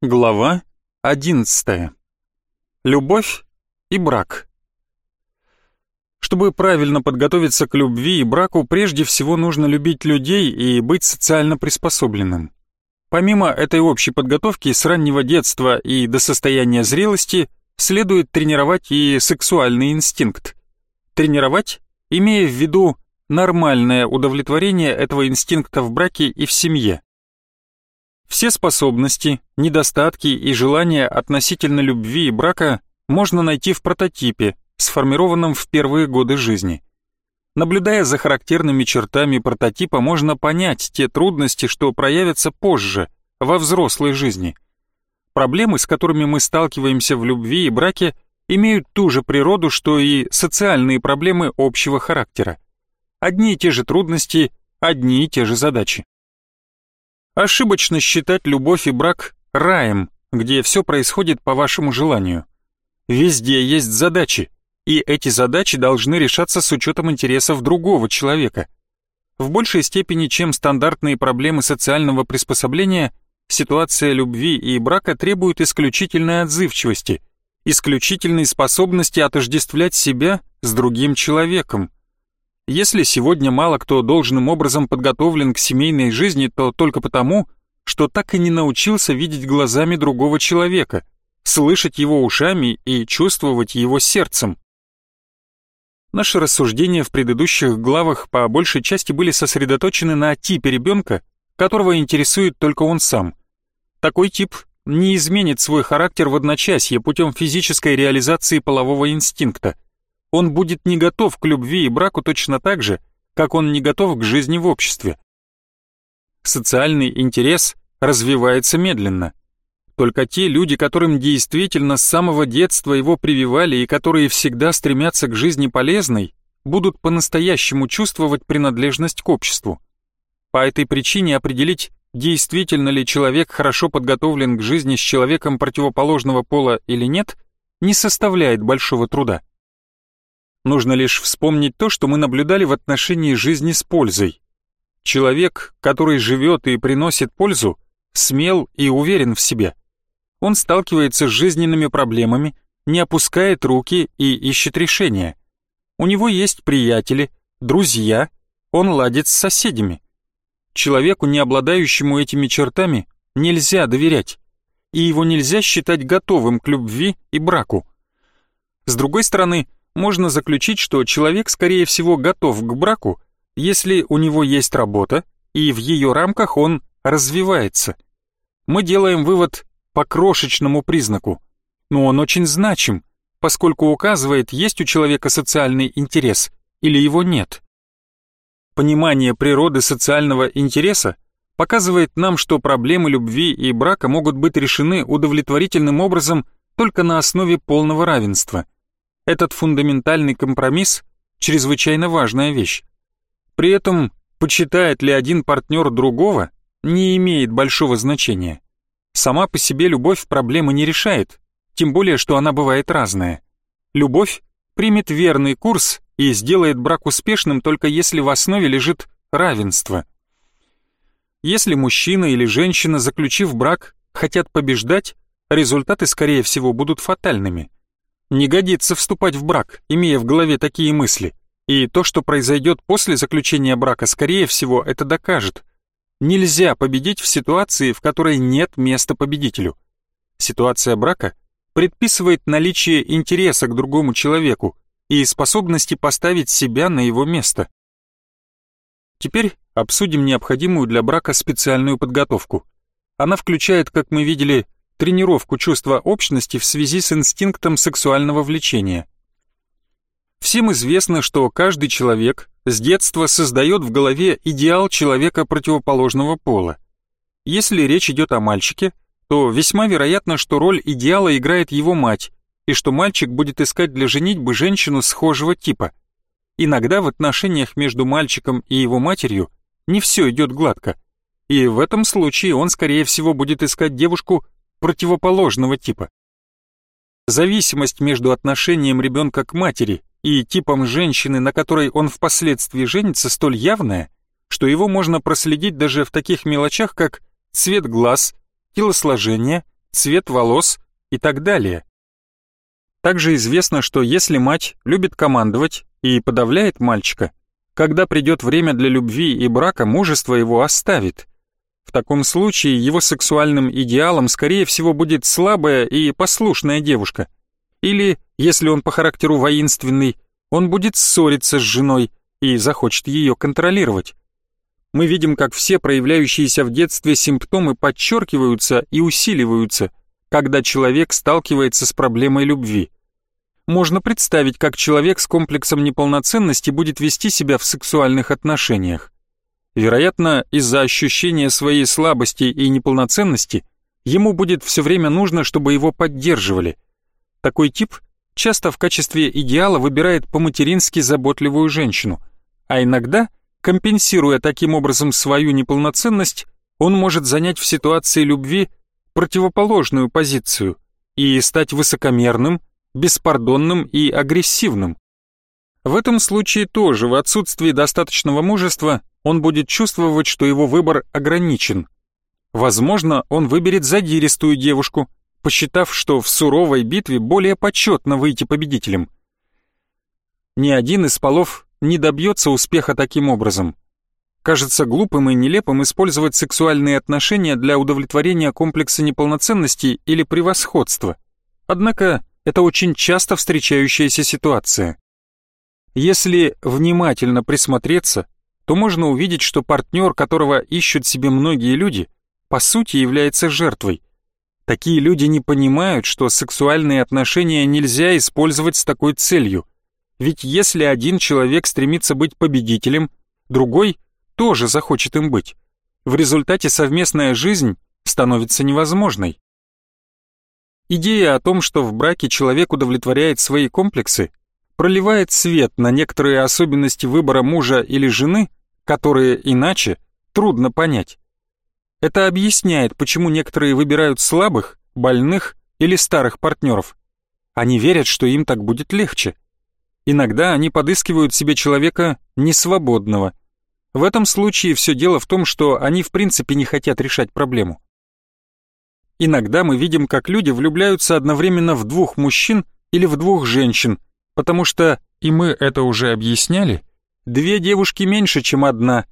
Глава 11. Любовь и брак. Чтобы правильно подготовиться к любви и браку, прежде всего нужно любить людей и быть социально приспособленным. Помимо этой общей подготовки с раннего детства и до состояния зрелости следует тренировать и сексуальный инстинкт. Тренировать, имея в виду нормальное удовлетворение этого инстинкта в браке и в семье. Все способности, недостатки и желания относительно любви и брака можно найти в прототипе, сформированном в первые годы жизни. Наблюдая за характерными чертами прототипа, можно понять те трудности, что проявятся позже, во взрослой жизни. Проблемы, с которыми мы сталкиваемся в любви и браке, имеют ту же природу, что и социальные проблемы общего характера. Одни и те же трудности, одни и те же задачи. Ошибочно считать любовь и брак раем, где все происходит по вашему желанию. Везде есть задачи, и эти задачи должны решаться с учетом интересов другого человека. В большей степени, чем стандартные проблемы социального приспособления, ситуация любви и брака требует исключительной отзывчивости, исключительной способности отождествлять себя с другим человеком, если сегодня мало кто должным образом подготовлен к семейной жизни, то только потому, что так и не научился видеть глазами другого человека, слышать его ушами и чувствовать его сердцем. Наши рассуждения в предыдущих главах по большей части были сосредоточены на типе ребенка, которого интересует только он сам. Такой тип не изменит свой характер в одночасье путем физической реализации полового инстинкта – он будет не готов к любви и браку точно так же, как он не готов к жизни в обществе. Социальный интерес развивается медленно. Только те люди, которым действительно с самого детства его прививали и которые всегда стремятся к жизни полезной, будут по-настоящему чувствовать принадлежность к обществу. По этой причине определить, действительно ли человек хорошо подготовлен к жизни с человеком противоположного пола или нет, не составляет большого труда. Нужно лишь вспомнить то, что мы наблюдали в отношении жизни с пользой. Человек, который живет и приносит пользу, смел и уверен в себе. Он сталкивается с жизненными проблемами, не опускает руки и ищет решения. У него есть приятели, друзья, он ладит с соседями. Человеку, не обладающему этими чертами, нельзя доверять, и его нельзя считать готовым к любви и браку. С другой стороны, можно заключить, что человек, скорее всего, готов к браку, если у него есть работа, и в ее рамках он развивается. Мы делаем вывод по крошечному признаку, но он очень значим, поскольку указывает, есть у человека социальный интерес или его нет. Понимание природы социального интереса показывает нам, что проблемы любви и брака могут быть решены удовлетворительным образом только на основе полного равенства – этот фундаментальный компромисс – чрезвычайно важная вещь. При этом, почитает ли один партнер другого, не имеет большого значения. Сама по себе любовь проблемы не решает, тем более, что она бывает разная. Любовь примет верный курс и сделает брак успешным только если в основе лежит равенство. Если мужчина или женщина, заключив брак, хотят побеждать, результаты, скорее всего, будут фатальными – не годится вступать в брак, имея в голове такие мысли. И то, что произойдет после заключения брака, скорее всего, это докажет. Нельзя победить в ситуации, в которой нет места победителю. Ситуация брака предписывает наличие интереса к другому человеку и способности поставить себя на его место. Теперь обсудим необходимую для брака специальную подготовку. Она включает, как мы видели, тренировку чувства общности в связи с инстинктом сексуального влечения. Всем известно, что каждый человек с детства создает в голове идеал человека противоположного пола. Если речь идет о мальчике, то весьма вероятно, что роль идеала играет его мать, и что мальчик будет искать для женитьбы женщину схожего типа. Иногда в отношениях между мальчиком и его матерью не все идет гладко, и в этом случае он, скорее всего, будет искать девушку противоположного типа. Зависимость между отношением ребенка к матери и типом женщины, на которой он впоследствии женится, столь явная, что его можно проследить даже в таких мелочах, как цвет глаз, телосложение цвет волос и так далее. Также известно, что если мать любит командовать и подавляет мальчика, когда придет время для любви и брака, мужество его оставит. В таком случае его сексуальным идеалом, скорее всего, будет слабая и послушная девушка. Или, если он по характеру воинственный, он будет ссориться с женой и захочет ее контролировать. Мы видим, как все проявляющиеся в детстве симптомы подчеркиваются и усиливаются, когда человек сталкивается с проблемой любви. Можно представить, как человек с комплексом неполноценности будет вести себя в сексуальных отношениях. Вероятно, из-за ощущения своей слабости и неполноценности ему будет все время нужно, чтобы его поддерживали. Такой тип часто в качестве идеала выбирает по-матерински заботливую женщину, а иногда, компенсируя таким образом свою неполноценность, он может занять в ситуации любви противоположную позицию и стать высокомерным, беспардонным и агрессивным. В этом случае тоже в отсутствии достаточного мужества он будет чувствовать, что его выбор ограничен. Возможно, он выберет задиристую девушку, посчитав, что в суровой битве более почетно выйти победителем. Ни один из полов не добьется успеха таким образом. Кажется глупым и нелепым использовать сексуальные отношения для удовлетворения комплекса неполноценности или превосходства. Однако это очень часто встречающаяся ситуация. Если внимательно присмотреться, то можно увидеть, что партнер, которого ищут себе многие люди, по сути является жертвой. Такие люди не понимают, что сексуальные отношения нельзя использовать с такой целью. Ведь если один человек стремится быть победителем, другой тоже захочет им быть. В результате совместная жизнь становится невозможной. Идея о том, что в браке человек удовлетворяет свои комплексы, проливает свет на некоторые особенности выбора мужа или жены, которые иначе трудно понять. Это объясняет, почему некоторые выбирают слабых, больных или старых партнеров. Они верят, что им так будет легче. Иногда они подыскивают себе человека несвободного. В этом случае все дело в том, что они в принципе не хотят решать проблему. Иногда мы видим, как люди влюбляются одновременно в двух мужчин или в двух женщин, потому что, и мы это уже объясняли, две девушки меньше, чем одна.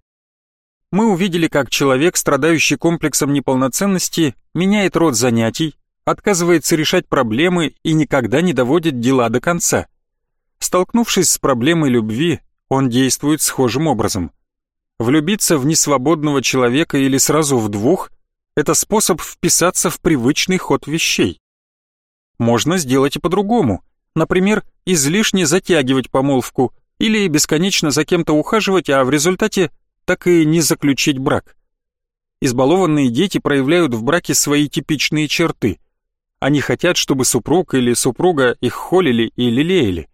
Мы увидели, как человек, страдающий комплексом неполноценности, меняет род занятий, отказывается решать проблемы и никогда не доводит дела до конца. Столкнувшись с проблемой любви, он действует схожим образом. Влюбиться в несвободного человека или сразу в двух это способ вписаться в привычный ход вещей. Можно сделать и по-другому. Например, излишне затягивать помолвку или бесконечно за кем-то ухаживать, а в результате так и не заключить брак. Избалованные дети проявляют в браке свои типичные черты. Они хотят, чтобы супруг или супруга их холили и лелеяли.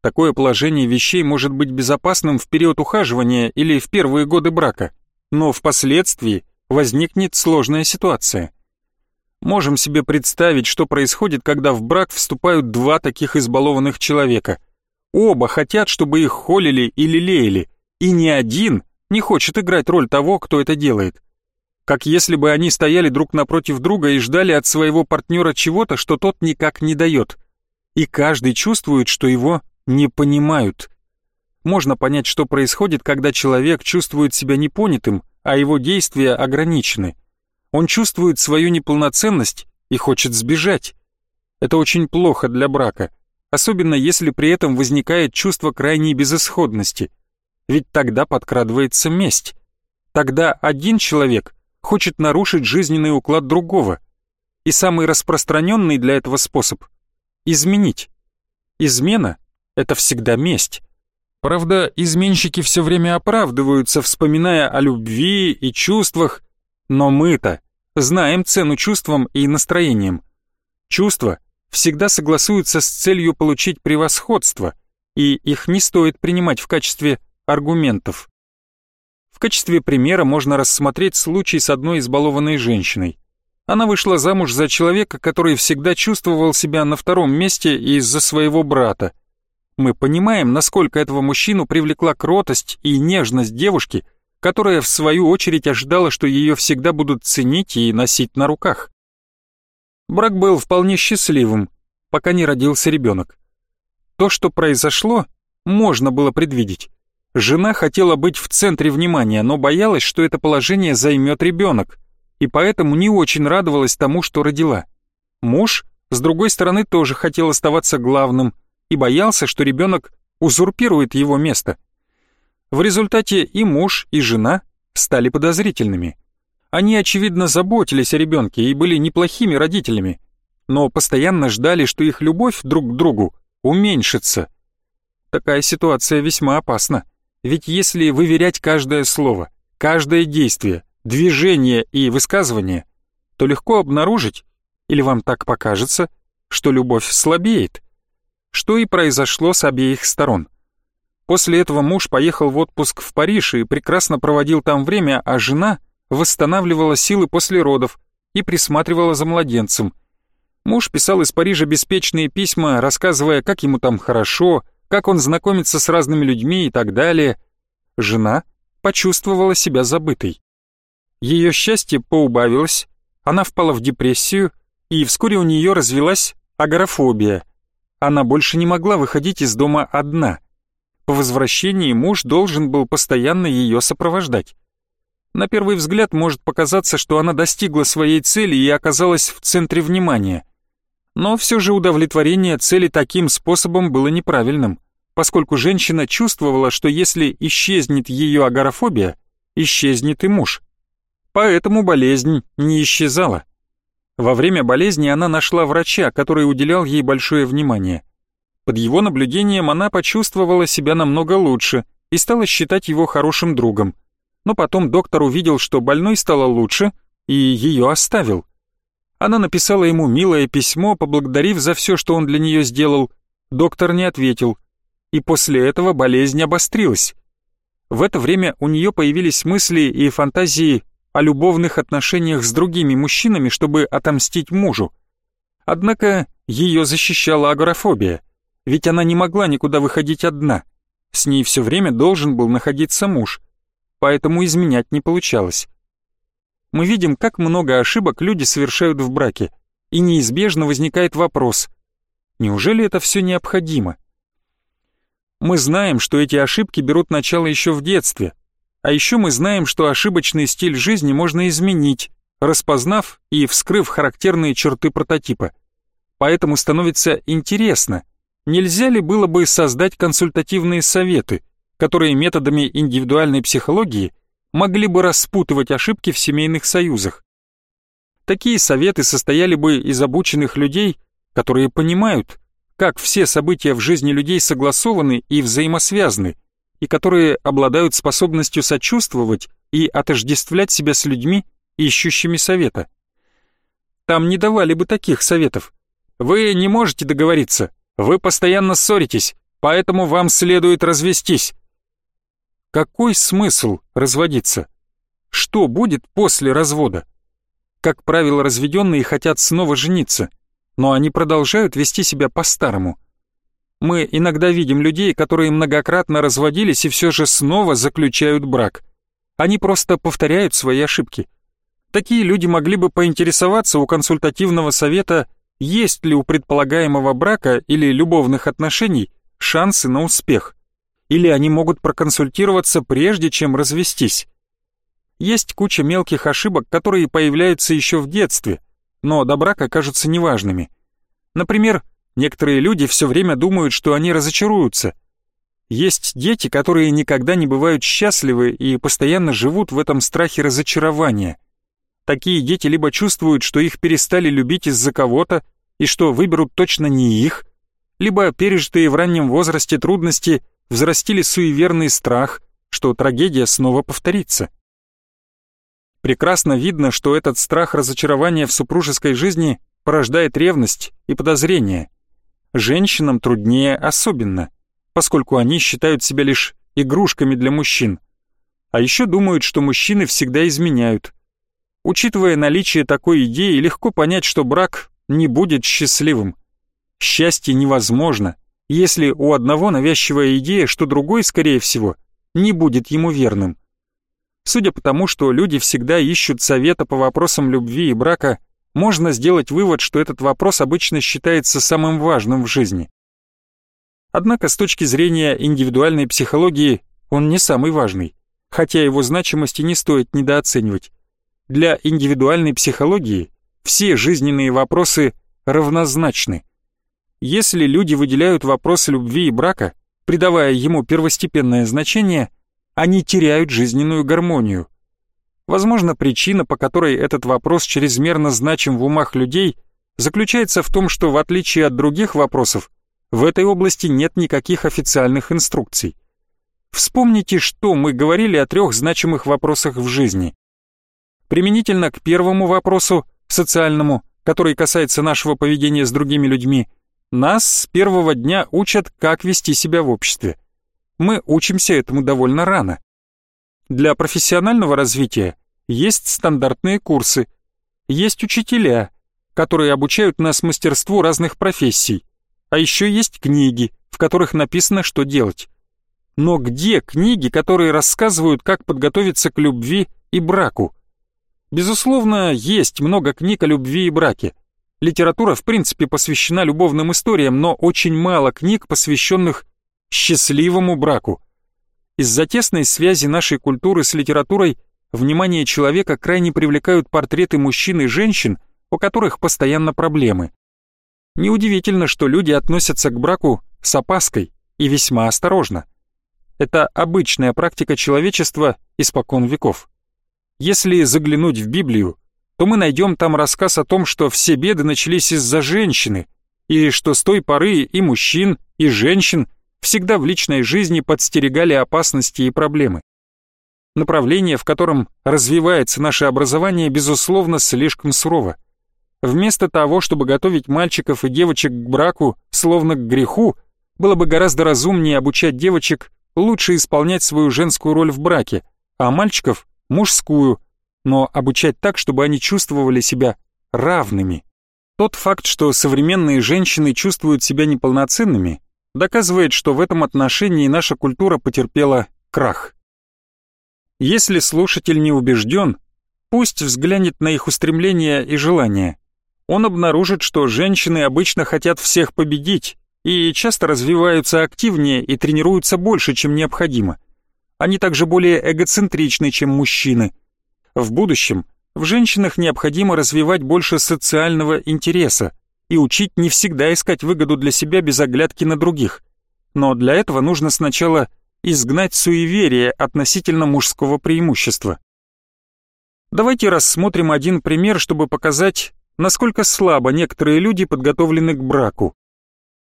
Такое положение вещей может быть безопасным в период ухаживания или в первые годы брака, но впоследствии возникнет сложная ситуация. Можем себе представить, что происходит, когда в брак вступают два таких избалованных человека. Оба хотят, чтобы их холили или лелеяли, и ни один не хочет играть роль того, кто это делает. Как если бы они стояли друг напротив друга и ждали от своего партнера чего-то, что тот никак не дает. И каждый чувствует, что его не понимают. Можно понять, что происходит, когда человек чувствует себя непонятым, а его действия ограничены. Он чувствует свою неполноценность и хочет сбежать. Это очень плохо для брака, особенно если при этом возникает чувство крайней безысходности. Ведь тогда подкрадывается месть. Тогда один человек хочет нарушить жизненный уклад другого. И самый распространенный для этого способ — изменить. Измена — это всегда месть. Правда, изменщики все время оправдываются, вспоминая о любви и чувствах, но мы-то знаем цену чувствам и настроениям. Чувства всегда согласуются с целью получить превосходство, и их не стоит принимать в качестве аргументов. В качестве примера можно рассмотреть случай с одной избалованной женщиной. Она вышла замуж за человека, который всегда чувствовал себя на втором месте из-за своего брата – мы понимаем, насколько этого мужчину привлекла кротость и нежность девушки, которая в свою очередь ожидала, что ее всегда будут ценить и носить на руках. Брак был вполне счастливым, пока не родился ребенок. То, что произошло, можно было предвидеть. Жена хотела быть в центре внимания, но боялась, что это положение займет ребенок, и поэтому не очень радовалась тому, что родила. Муж, с другой стороны, тоже хотел оставаться главным и боялся, что ребенок узурпирует его место. В результате и муж, и жена стали подозрительными. Они, очевидно, заботились о ребенке и были неплохими родителями, но постоянно ждали, что их любовь друг к другу уменьшится. Такая ситуация весьма опасна, ведь если выверять каждое слово, каждое действие, движение и высказывание, то легко обнаружить, или вам так покажется, что любовь слабеет, что и произошло с обеих сторон. После этого муж поехал в отпуск в Париж и прекрасно проводил там время, а жена восстанавливала силы после родов и присматривала за младенцем. Муж писал из Парижа беспечные письма, рассказывая, как ему там хорошо, как он знакомится с разными людьми и так далее. Жена почувствовала себя забытой. Ее счастье поубавилось, она впала в депрессию, и вскоре у нее развелась агорафобия. Она больше не могла выходить из дома одна. По возвращении муж должен был постоянно ее сопровождать. На первый взгляд может показаться, что она достигла своей цели и оказалась в центре внимания. Но все же удовлетворение цели таким способом было неправильным, поскольку женщина чувствовала, что если исчезнет ее агорафобия, исчезнет и муж. Поэтому болезнь не исчезала. Во время болезни она нашла врача, который уделял ей большое внимание. Под его наблюдением она почувствовала себя намного лучше и стала считать его хорошим другом – но потом доктор увидел, что больной стало лучше, и ее оставил. Она написала ему милое письмо, поблагодарив за все, что он для нее сделал. Доктор не ответил, и после этого болезнь обострилась. В это время у нее появились мысли и фантазии о любовных отношениях с другими мужчинами, чтобы отомстить мужу. Однако ее защищала агорафобия, ведь она не могла никуда выходить одна. С ней все время должен был находиться муж поэтому изменять не получалось. Мы видим, как много ошибок люди совершают в браке, и неизбежно возникает вопрос, неужели это все необходимо? Мы знаем, что эти ошибки берут начало еще в детстве, а еще мы знаем, что ошибочный стиль жизни можно изменить, распознав и вскрыв характерные черты прототипа. Поэтому становится интересно, нельзя ли было бы создать консультативные советы – которые методами индивидуальной психологии могли бы распутывать ошибки в семейных союзах. Такие советы состояли бы из обученных людей, которые понимают, как все события в жизни людей согласованы и взаимосвязаны, и которые обладают способностью сочувствовать и отождествлять себя с людьми, ищущими совета. Там не давали бы таких советов. Вы не можете договориться, вы постоянно ссоритесь, поэтому вам следует развестись. Какой смысл разводиться? Что будет после развода? Как правило, разведенные хотят снова жениться, но они продолжают вести себя по-старому. Мы иногда видим людей, которые многократно разводились и все же снова заключают брак. Они просто повторяют свои ошибки. Такие люди могли бы поинтересоваться у консультативного совета, есть ли у предполагаемого брака или любовных отношений шансы на успех или они могут проконсультироваться прежде, чем развестись. Есть куча мелких ошибок, которые появляются еще в детстве, но до брака кажутся неважными. Например, некоторые люди все время думают, что они разочаруются. Есть дети, которые никогда не бывают счастливы и постоянно живут в этом страхе разочарования. Такие дети либо чувствуют, что их перестали любить из-за кого-то, и что выберут точно не их, либо пережитые в раннем возрасте трудности – взрастили суеверный страх, что трагедия снова повторится. Прекрасно видно, что этот страх разочарования в супружеской жизни порождает ревность и подозрение. Женщинам труднее особенно, поскольку они считают себя лишь игрушками для мужчин. А еще думают, что мужчины всегда изменяют. Учитывая наличие такой идеи, легко понять, что брак не будет счастливым. Счастье невозможно – если у одного навязчивая идея, что другой, скорее всего, не будет ему верным. Судя по тому, что люди всегда ищут совета по вопросам любви и брака, можно сделать вывод, что этот вопрос обычно считается самым важным в жизни. Однако с точки зрения индивидуальной психологии он не самый важный, хотя его значимости не стоит недооценивать. Для индивидуальной психологии все жизненные вопросы равнозначны. Если люди выделяют вопрос любви и брака, придавая ему первостепенное значение, они теряют жизненную гармонию. Возможно, причина, по которой этот вопрос чрезмерно значим в умах людей, заключается в том, что в отличие от других вопросов, в этой области нет никаких официальных инструкций. Вспомните, что мы говорили о трех значимых вопросах в жизни. Применительно к первому вопросу, социальному, который касается нашего поведения с другими людьми, нас с первого дня учат, как вести себя в обществе. Мы учимся этому довольно рано. Для профессионального развития есть стандартные курсы, есть учителя, которые обучают нас мастерству разных профессий, а еще есть книги, в которых написано, что делать. Но где книги, которые рассказывают, как подготовиться к любви и браку? Безусловно, есть много книг о любви и браке. Литература, в принципе, посвящена любовным историям, но очень мало книг, посвященных счастливому браку. Из-за тесной связи нашей культуры с литературой внимание человека крайне привлекают портреты мужчин и женщин, у которых постоянно проблемы. Неудивительно, что люди относятся к браку с опаской и весьма осторожно. Это обычная практика человечества испокон веков. Если заглянуть в Библию, то мы найдем там рассказ о том, что все беды начались из-за женщины, и что с той поры и мужчин, и женщин всегда в личной жизни подстерегали опасности и проблемы. Направление, в котором развивается наше образование, безусловно, слишком сурово. Вместо того, чтобы готовить мальчиков и девочек к браку, словно к греху, было бы гораздо разумнее обучать девочек лучше исполнять свою женскую роль в браке, а мальчиков – мужскую, но обучать так, чтобы они чувствовали себя равными. Тот факт, что современные женщины чувствуют себя неполноценными, доказывает, что в этом отношении наша культура потерпела крах. Если слушатель не убежден, пусть взглянет на их устремления и желания он обнаружит, что женщины обычно хотят всех победить и часто развиваются активнее и тренируются больше, чем необходимо. Они также более эгоцентричны, чем мужчины. В будущем в женщинах необходимо развивать больше социального интереса и учить не всегда искать выгоду для себя без оглядки на других. Но для этого нужно сначала изгнать суеверие относительно мужского преимущества. Давайте рассмотрим один пример, чтобы показать, насколько слабо некоторые люди подготовлены к браку.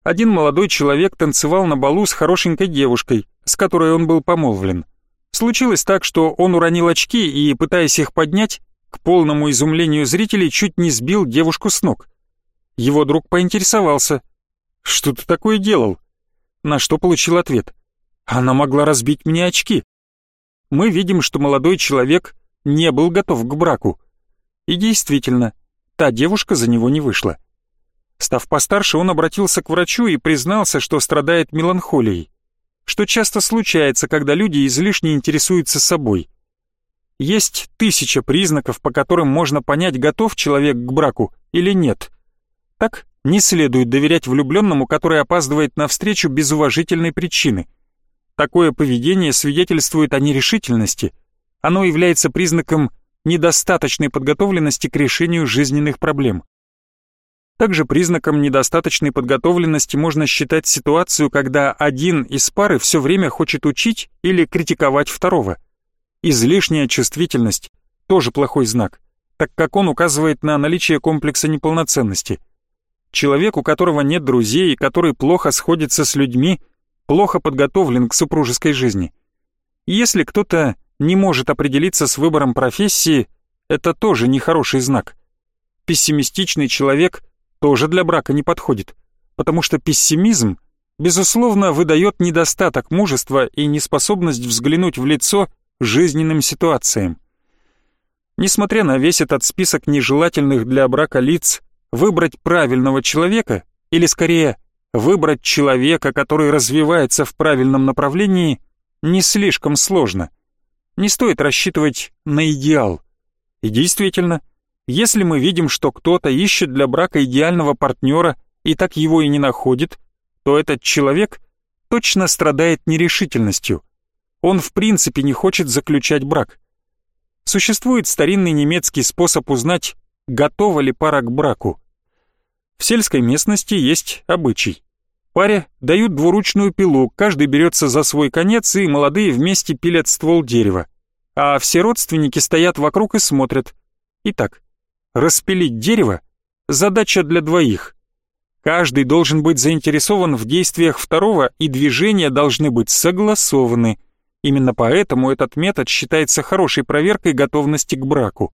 Один молодой человек танцевал на балу с хорошенькой девушкой, с которой он был помолвлен. Случилось так, что он уронил очки и, пытаясь их поднять, к полному изумлению зрителей чуть не сбил девушку с ног. Его друг поинтересовался, «Что ты такое делал?» На что получил ответ, «Она могла разбить мне очки». Мы видим, что молодой человек не был готов к браку. И действительно, та девушка за него не вышла. Став постарше, он обратился к врачу и признался, что страдает меланхолией, что часто случается, когда люди излишне интересуются собой. Есть тысяча признаков, по которым можно понять, готов человек к браку или нет. Так не следует доверять влюбленному, который опаздывает на встречу без уважительной причины. Такое поведение свидетельствует о нерешительности. Оно является признаком недостаточной подготовленности к решению жизненных проблем. Также признаком недостаточной подготовленности можно считать ситуацию, когда один из пары все время хочет учить или критиковать второго. Излишняя чувствительность – тоже плохой знак, так как он указывает на наличие комплекса неполноценности. Человек, у которого нет друзей и который плохо сходится с людьми, плохо подготовлен к супружеской жизни. Если кто-то не может определиться с выбором профессии, это тоже нехороший знак. Пессимистичный человек тоже для брака не подходит, потому что пессимизм, безусловно, выдает недостаток мужества и неспособность взглянуть в лицо жизненным ситуациям. Несмотря на весь этот список нежелательных для брака лиц, выбрать правильного человека, или скорее, выбрать человека, который развивается в правильном направлении, не слишком сложно – не стоит рассчитывать на идеал. И действительно, Если мы видим, что кто-то ищет для брака идеального партнера и так его и не находит, то этот человек точно страдает нерешительностью. Он в принципе не хочет заключать брак. Существует старинный немецкий способ узнать, готова ли пара к браку. В сельской местности есть обычай. Паре дают двуручную пилу, каждый берется за свой конец, и молодые вместе пилят ствол дерева. А все родственники стоят вокруг и смотрят. Итак, распилить дерево – задача для двоих. Каждый должен быть заинтересован в действиях второго, и движения должны быть согласованы. Именно поэтому этот метод считается хорошей проверкой готовности к браку.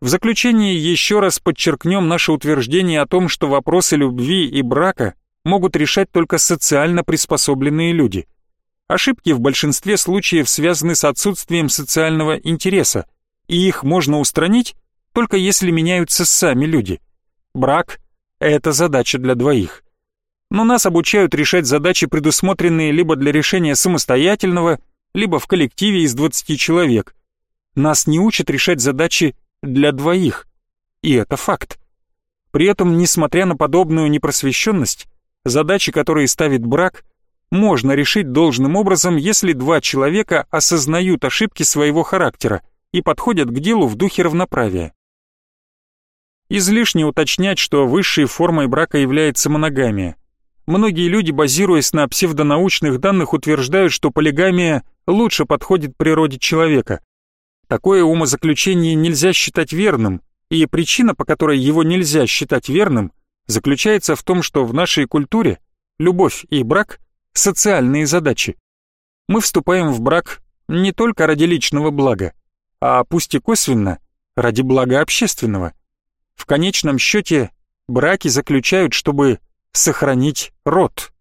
В заключение еще раз подчеркнем наше утверждение о том, что вопросы любви и брака могут решать только социально приспособленные люди. Ошибки в большинстве случаев связаны с отсутствием социального интереса, и их можно устранить только если меняются сами люди. Брак — это задача для двоих. Но нас обучают решать задачи, предусмотренные либо для решения самостоятельного, либо в коллективе из 20 человек. Нас не учат решать задачи для двоих. И это факт. При этом, несмотря на подобную непросвещенность, задачи, которые ставит брак, можно решить должным образом, если два человека осознают ошибки своего характера и подходят к делу в духе равноправия. Излишне уточнять, что высшей формой брака является моногамия. Многие люди, базируясь на псевдонаучных данных, утверждают, что полигамия лучше подходит природе человека. Такое умозаключение нельзя считать верным, и причина, по которой его нельзя считать верным, заключается в том, что в нашей культуре любовь и брак – социальные задачи. Мы вступаем в брак не только ради личного блага, а пусть и косвенно, ради блага общественного. В конечном счете, браки заключают, чтобы сохранить род.